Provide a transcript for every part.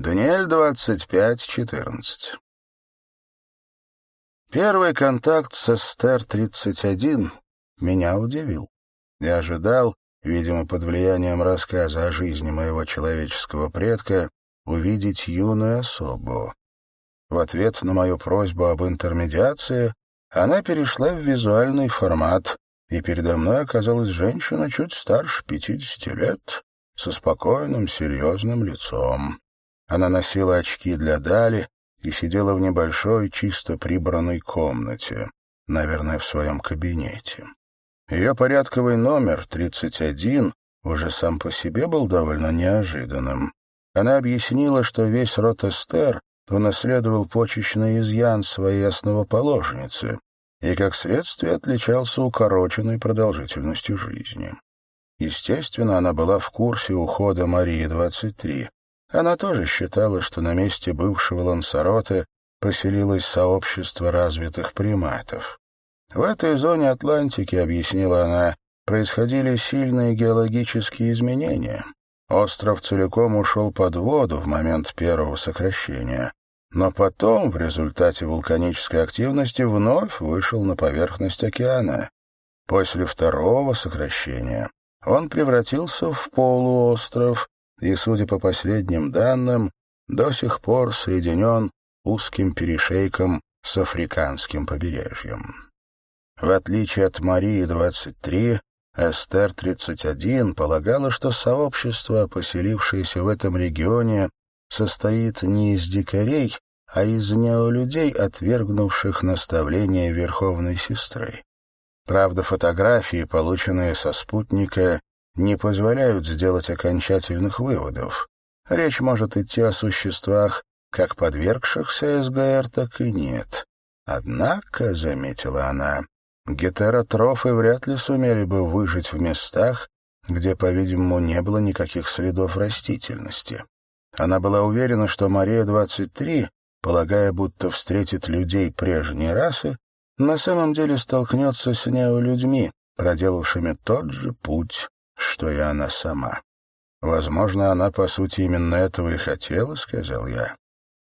Даниэль 25-14. Первый контакт с Эстер-31 меня удивил. Я ожидал, видимо, под влиянием рассказа о жизни моего человеческого предка, увидеть юную особу. В ответ на мою просьбу об интермедиации она перешла в визуальный формат, и передо мной оказалась женщина чуть старше пятидесяти лет, со спокойным, серьезным лицом. Она носила очки для Дали и сидела в небольшой, чисто прибранной комнате, наверное, в своем кабинете. Ее порядковый номер, 31, уже сам по себе был довольно неожиданным. Она объяснила, что весь род Эстер унаследовал почечный изъян своей основоположницы и, как следствие, отличался укороченной продолжительностью жизни. Естественно, она была в курсе ухода Марии-23, она тоже считала, что на месте бывшего Лансароте поселилось сообщество развитых приматов. В этой зоне Атлантики, объяснила она, происходили сильные геологические изменения. Остров целиком ушел под воду в момент первого сокращения, но потом, в результате вулканической активности, вновь вышел на поверхность океана. После второго сокращения он превратился в полуостров, и, судя по последним данным, до сих пор соединен узким перешейком с африканским побережьем. В отличие от Марии-23, Эстер-31 полагала, что сообщество, поселившееся в этом регионе, состоит не из дикарей, а из неолюдей, отвергнувших наставления Верховной Сестры. Правда, фотографии, полученные со спутника, не позволяют сделать окончательных выводов. Речь может идти о существах, как подвергшихся СГР, так и нет. Однако, — заметила она, — гетеротрофы вряд ли сумели бы выжить в местах, где, по-видимому, не было никаких следов растительности. Она была уверена, что Мария-23, полагая, будто встретит людей прежней расы, на самом деле столкнется с неолюдьми, проделавшими тот же путь, что и она сама. Возможно, она, по сути, именно этого и хотела, — сказал я.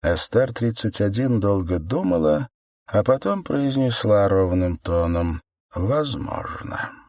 Эстер-31 долго думала, а потом произнесла ровным тоном «Возможно».